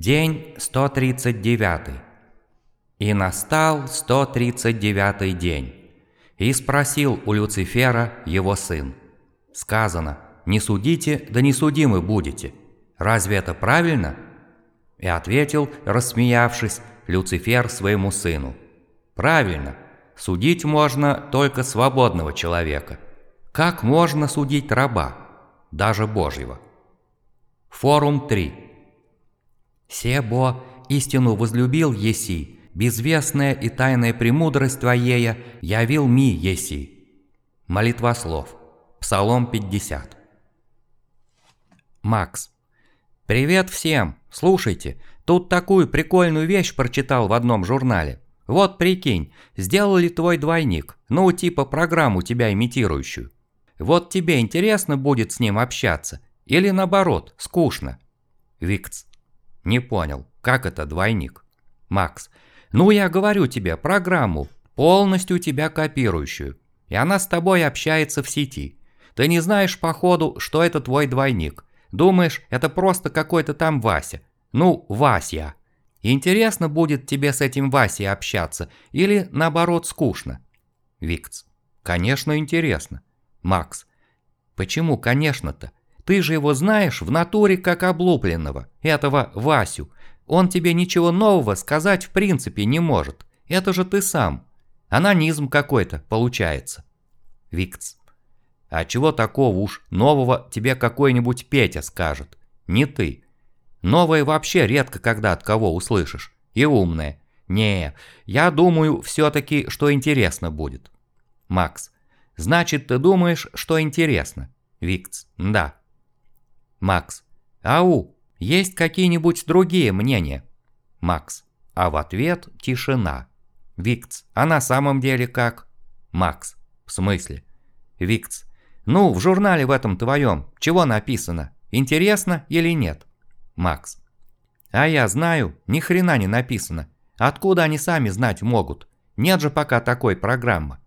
День 139. И настал 139 день. И спросил у Люцифера его сын. Сказано, не судите, да не судимы будете. Разве это правильно? И ответил, рассмеявшись, Люцифер своему сыну. Правильно, судить можно только свободного человека. Как можно судить раба, даже Божьего? Форум 3. Себо истину возлюбил еси, безвестная и тайная премудрость твоея явил ми еси. Молитва слов. Псалом 50. Макс. Привет всем! Слушайте, тут такую прикольную вещь прочитал в одном журнале. Вот прикинь, сделал ли твой двойник, ну типа программу тебя имитирующую. Вот тебе интересно будет с ним общаться, или наоборот, скучно? Викц. Не понял, как это двойник? Макс. Ну я говорю тебе, программу, полностью тебя копирующую. И она с тобой общается в сети. Ты не знаешь походу, что это твой двойник. Думаешь, это просто какой-то там Вася. Ну, Вася. Интересно будет тебе с этим Васей общаться или наоборот скучно? Викц. Конечно, интересно. Макс. Почему конечно-то? Ты же его знаешь в натуре как облупленного, этого Васю. Он тебе ничего нового сказать в принципе не может. Это же ты сам. Анонизм какой-то получается. Викц. А чего такого уж нового тебе какой-нибудь Петя скажет? Не ты. Новое вообще редко когда от кого услышишь. И умное. Не, я думаю все-таки, что интересно будет. Макс. Значит, ты думаешь, что интересно? Викц. Да. Макс. Ау, есть какие-нибудь другие мнения? Макс. А в ответ тишина. Викц. А на самом деле как? Макс. В смысле? Викц. Ну, в журнале в этом твоем, чего написано? Интересно или нет? Макс. А я знаю, ни хрена не написано. Откуда они сами знать могут? Нет же пока такой программы.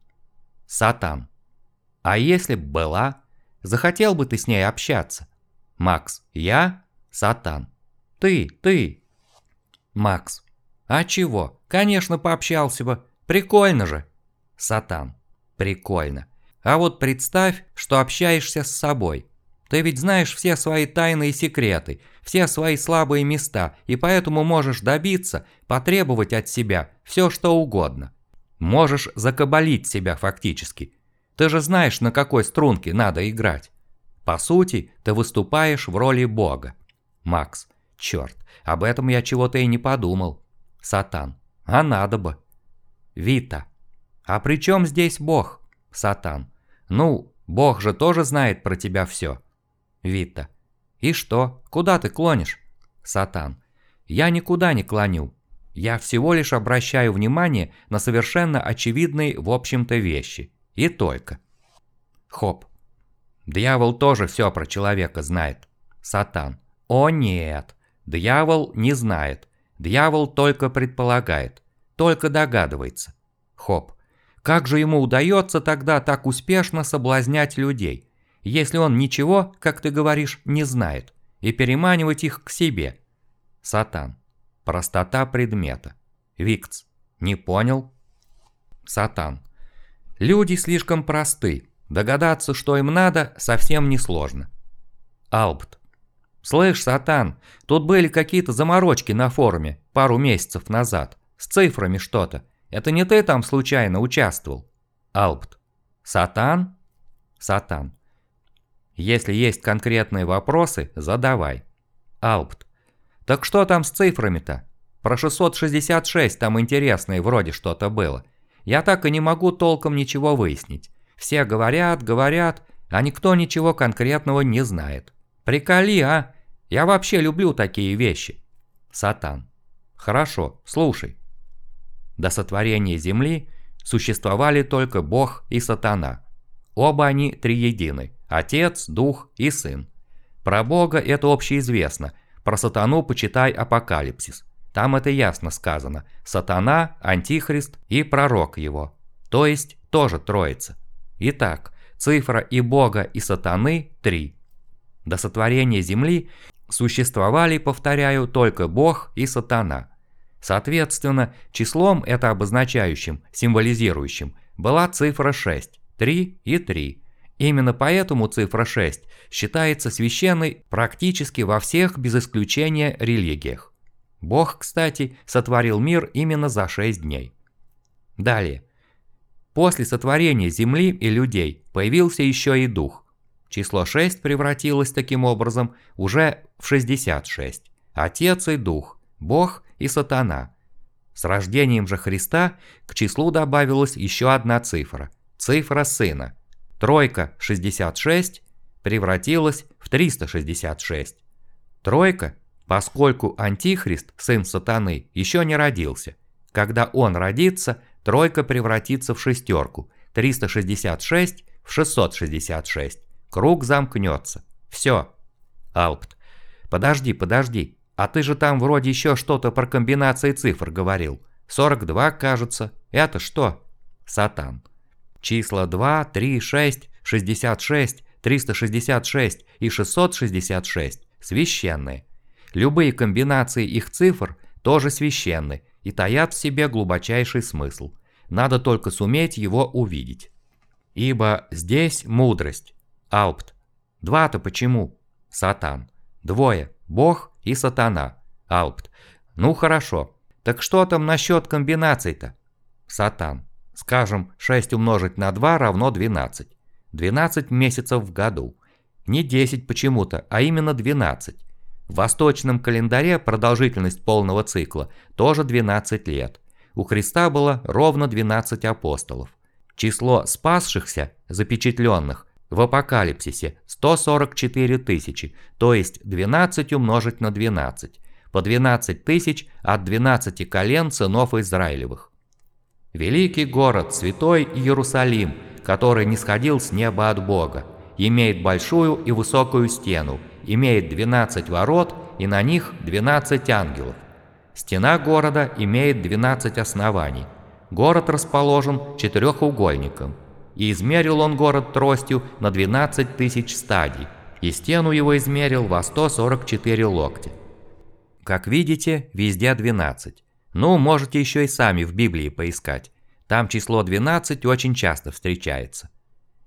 Сатан. А если б была? Захотел бы ты с ней общаться? Макс. Я? Сатан. Ты, ты. Макс. А чего? Конечно, пообщался бы. Прикольно же. Сатан. Прикольно. А вот представь, что общаешься с собой. Ты ведь знаешь все свои тайные секреты, все свои слабые места, и поэтому можешь добиться, потребовать от себя все что угодно. Можешь закабалить себя фактически. Ты же знаешь, на какой струнке надо играть. По сути, ты выступаешь в роли бога. Макс. Черт, об этом я чего-то и не подумал. Сатан. А надо бы. Вита. А при чем здесь бог? Сатан. Ну, бог же тоже знает про тебя все. Вита. И что? Куда ты клонишь? Сатан. Я никуда не клоню. Я всего лишь обращаю внимание на совершенно очевидные в общем-то вещи. И только. Хоп. Дьявол тоже все про человека знает. Сатан. О нет, дьявол не знает. Дьявол только предполагает, только догадывается. Хоп. Как же ему удается тогда так успешно соблазнять людей, если он ничего, как ты говоришь, не знает, и переманивать их к себе? Сатан. Простота предмета. Викц. Не понял? Сатан. Люди слишком просты, Догадаться, что им надо, совсем несложно. Албт. «Слышь, Сатан, тут были какие-то заморочки на форуме пару месяцев назад. С цифрами что-то. Это не ты там случайно участвовал?» Албт. «Сатан?» Сатан. «Если есть конкретные вопросы, задавай». Албт. «Так что там с цифрами-то? Про 666 там интересное вроде что-то было. Я так и не могу толком ничего выяснить. Все говорят, говорят, а никто ничего конкретного не знает. Приколи, а? Я вообще люблю такие вещи. Сатан. Хорошо, слушай. До сотворения Земли существовали только Бог и Сатана. Оба они триедины – Отец, Дух и Сын. Про Бога это общеизвестно, про Сатану почитай Апокалипсис. Там это ясно сказано – Сатана, Антихрист и пророк его, то есть тоже Троица. Итак, цифра и Бога, и сатаны – 3. До сотворения Земли Существовали, повторяю, только Бог и Сатана. Соответственно, числом это обозначающим, символизирующим, была цифра 6, 3 и 3. Именно поэтому цифра 6 считается священной практически во всех без исключения религиях. Бог, кстати, сотворил мир именно за 6 дней. Далее. После сотворения земли и людей появился еще и дух. Число 6 превратилось таким образом уже в 66. Отец и дух, Бог и сатана. С рождением же Христа к числу добавилась еще одна цифра – цифра сына. Тройка 66 превратилась в 366. Тройка, поскольку Антихрист, сын сатаны, еще не родился. Когда он родится, тройка превратится в шестерку, 366 в 666. Круг замкнется. Все. Алпт. Подожди, подожди. А ты же там вроде еще что-то про комбинации цифр говорил. 42, кажется. Это что? Сатан. Числа 2, 3, 6, 66, 366 и 666 священные. Любые комбинации их цифр тоже священны и таят в себе глубочайший смысл. Надо только суметь его увидеть. Ибо здесь мудрость. Алпт. Два-то почему? Сатан. Двое. Бог и сатана. Алпт. Ну хорошо. Так что там насчет комбинаций-то? Сатан. Скажем, 6 умножить на 2 равно 12. 12 месяцев в году. Не 10 почему-то, а именно 12. В восточном календаре продолжительность полного цикла тоже 12 лет. У Христа было ровно 12 апостолов. Число спасшихся, запечатленных, в апокалипсисе 144 тысячи, то есть 12 умножить на 12, по 12 тысяч от 12 колен сынов Израилевых. Великий город, святой Иерусалим, который не сходил с неба от Бога, имеет большую и высокую стену, имеет 12 ворот и на них 12 ангелов. Стена города имеет 12 оснований. Город расположен четырехугольником – и измерил он город тростью на 12 тысяч стадий, и стену его измерил во 144 локтя. Как видите, везде 12. Ну, можете еще и сами в Библии поискать. Там число 12 очень часто встречается.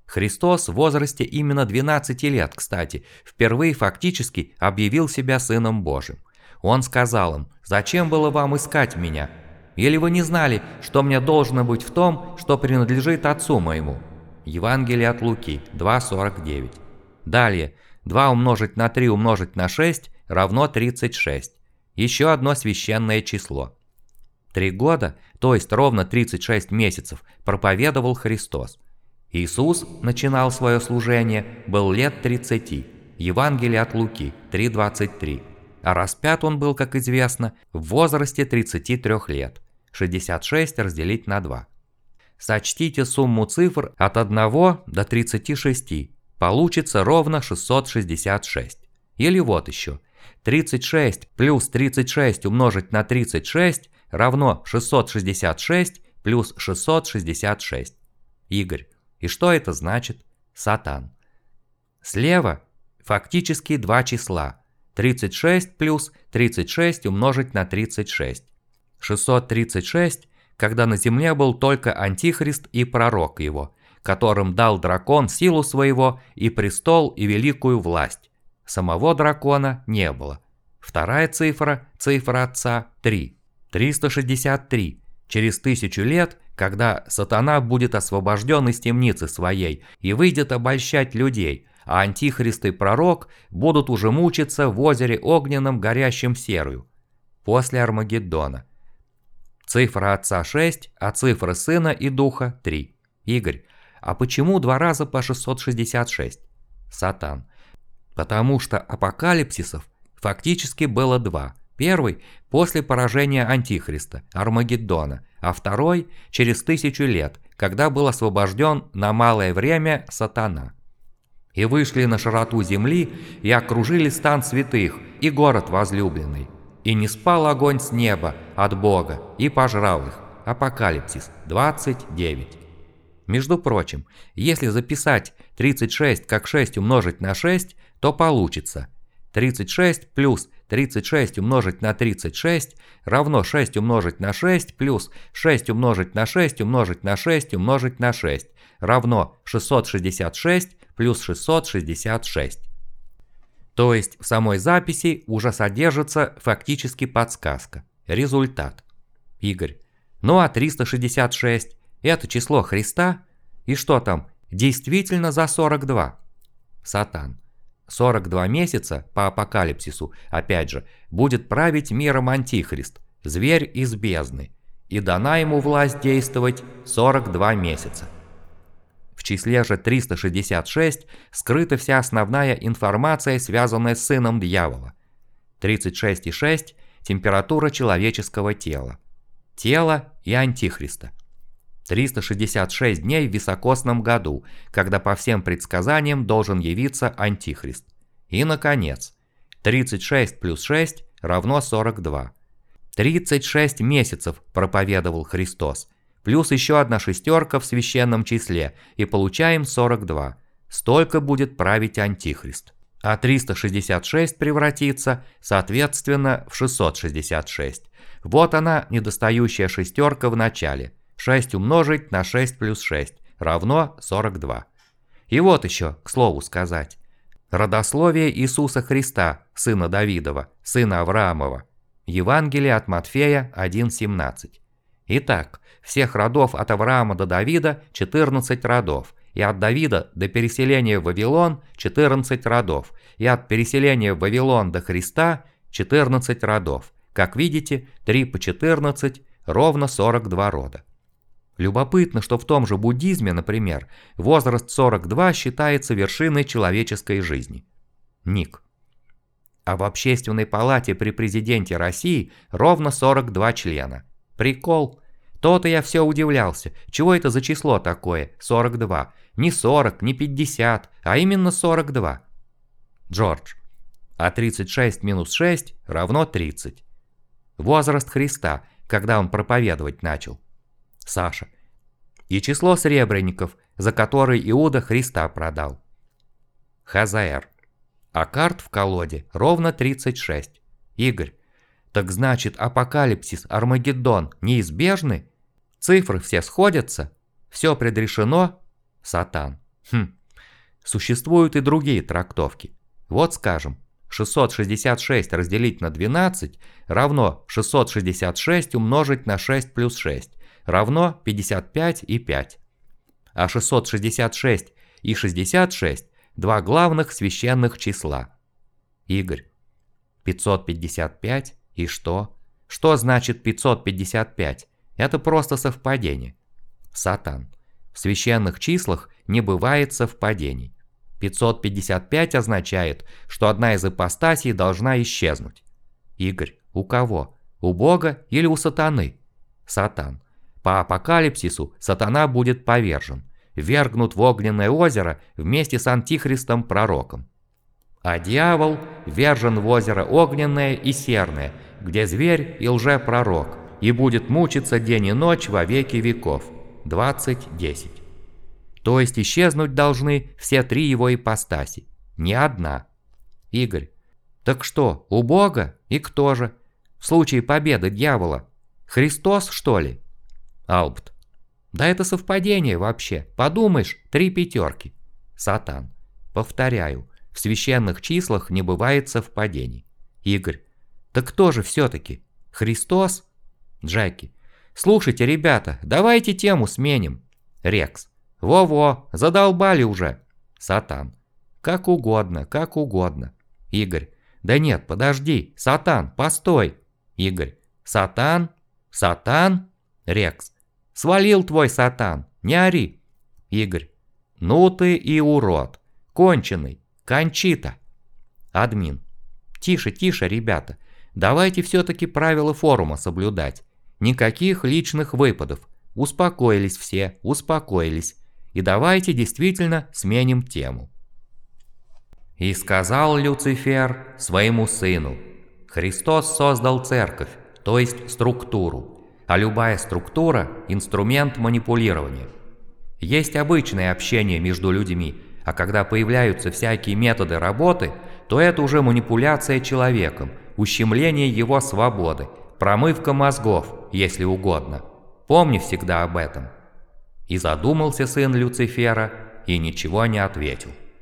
Христос в возрасте именно 12 лет, кстати, впервые фактически объявил себя Сыном Божьим. Он сказал им, «Зачем было вам искать меня? Или вы не знали, что мне должно быть в том, что принадлежит отцу моему?» Евангелие от Луки 2.49. Далее, 2 умножить на 3 умножить на 6 равно 36. Еще одно священное число. Три года, то есть ровно 36 месяцев, проповедовал Христос. Иисус начинал свое служение, был лет 30. Евангелие от Луки 3.23. А распят он был, как известно, в возрасте 33 лет. 66 разделить на 2. Сочтите сумму цифр от 1 до 36. Получится ровно 666. Или вот еще. 36 плюс 36 умножить на 36 равно 666 плюс 666. Игорь. И что это значит? Сатан. Слева фактически два числа. 36 плюс 36 умножить на 36. 636, когда на земле был только Антихрист и пророк его, которым дал дракон силу своего и престол и великую власть. Самого дракона не было. Вторая цифра, цифра отца, 3. 363. Через тысячу лет, когда сатана будет освобожден из темницы своей и выйдет обольщать людей, а антихрист и пророк будут уже мучиться в озере огненном горящем серую. После Армагеддона – Цифра отца 6, а цифра сына и духа 3. Игорь, а почему два раза по 666? Сатан. Потому что апокалипсисов фактически было два. Первый – после поражения Антихриста, Армагеддона, а второй – через тысячу лет, когда был освобожден на малое время сатана. И вышли на широту земли, и окружили стан святых, и город возлюбленный. И не спал огонь с неба от Бога и пожрал их. Апокалипсис 29. Между прочим, если записать 36 как 6 умножить на 6, то получится 36 плюс 36 умножить на 36 равно 6 умножить на 6 плюс 6 умножить на 6 умножить на 6 умножить на 6 равно 666 плюс 666. То есть в самой записи уже содержится фактически подсказка. Результат. Игорь. Ну а 366 – это число Христа? И что там, действительно за 42? Сатан. 42 месяца по апокалипсису, опять же, будет править миром Антихрист, зверь из бездны, и дана ему власть действовать 42 месяца. В числе же 366 скрыта вся основная информация, связанная с сыном дьявола. 36,6 – температура человеческого тела. Тело и Антихриста. 366 дней в високосном году, когда по всем предсказаниям должен явиться Антихрист. И, наконец, 36 плюс 6 равно 42. 36 месяцев проповедовал Христос, плюс еще одна шестерка в священном числе, и получаем 42. Столько будет править Антихрист. А 366 превратится, соответственно, в 666. Вот она, недостающая шестерка в начале – 6 умножить на 6 плюс 6 равно 42. И вот еще, к слову сказать. Родословие Иисуса Христа, сына Давидова, сына Авраамова. Евангелие от Матфея 1.17. Итак, всех родов от Авраама до Давида 14 родов, и от Давида до переселения в Вавилон 14 родов, и от переселения в Вавилон до Христа 14 родов. Как видите, 3 по 14 ровно 42 рода. Любопытно, что в том же буддизме, например, возраст 42 считается вершиной человеческой жизни. Ник. А в общественной палате при президенте России ровно 42 члена. Прикол. То-то я все удивлялся, чего это за число такое, 42. Не 40, не 50, а именно 42. Джордж. А 36 минус 6 равно 30. Возраст Христа, когда он проповедовать начал. Саша. И число сребреников, за которые Иуда Христа продал. Хазаэр. А карт в колоде ровно 36. Игорь. Так значит, апокалипсис, Армагеддон неизбежны? Цифры все сходятся? Все предрешено? Сатан. Хм. Существуют и другие трактовки. Вот скажем, 666 разделить на 12 равно 666 умножить на 6 плюс 6 равно 55 и 5. А 666 и 66 – два главных священных числа. Игорь. 555 и что? Что значит 555? Это просто совпадение. Сатан. В священных числах не бывает совпадений. 555 означает, что одна из ипостасей должна исчезнуть. Игорь. У кого? У Бога или у сатаны? Сатан. По апокалипсису сатана будет повержен, вергнут в огненное озеро вместе с антихристом-пророком. А дьявол вержен в озеро огненное и серное, где зверь и лжепророк, и будет мучиться день и ночь во веки веков. 20.10. То есть исчезнуть должны все три его ипостаси, не одна. Игорь. Так что, у Бога? И кто же? В случае победы дьявола? Христос, что ли? Албт. Да это совпадение вообще. Подумаешь, три пятерки. Сатан. Повторяю, в священных числах не бывает совпадений. Игорь. Да кто же все-таки? Христос? Джеки. Слушайте, ребята, давайте тему сменим. Рекс. Во-во, задолбали уже. Сатан. Как угодно, как угодно. Игорь. Да нет, подожди. Сатан, постой. Игорь. Сатан? Сатан? Рекс. Свалил твой сатан, не ори. Игорь. Ну ты и урод. Конченый. Кончита. Админ. Тише, тише, ребята. Давайте все-таки правила форума соблюдать. Никаких личных выпадов. Успокоились все, успокоились. И давайте действительно сменим тему. И сказал Люцифер своему сыну, Христос создал церковь, то есть структуру, а любая структура – инструмент манипулирования. Есть обычное общение между людьми, а когда появляются всякие методы работы, то то это уже манипуляция человеком, ущемление его свободы, промывка мозгов, если угодно. Помни всегда об этом». И задумался сын Люцифера и ничего не ответил.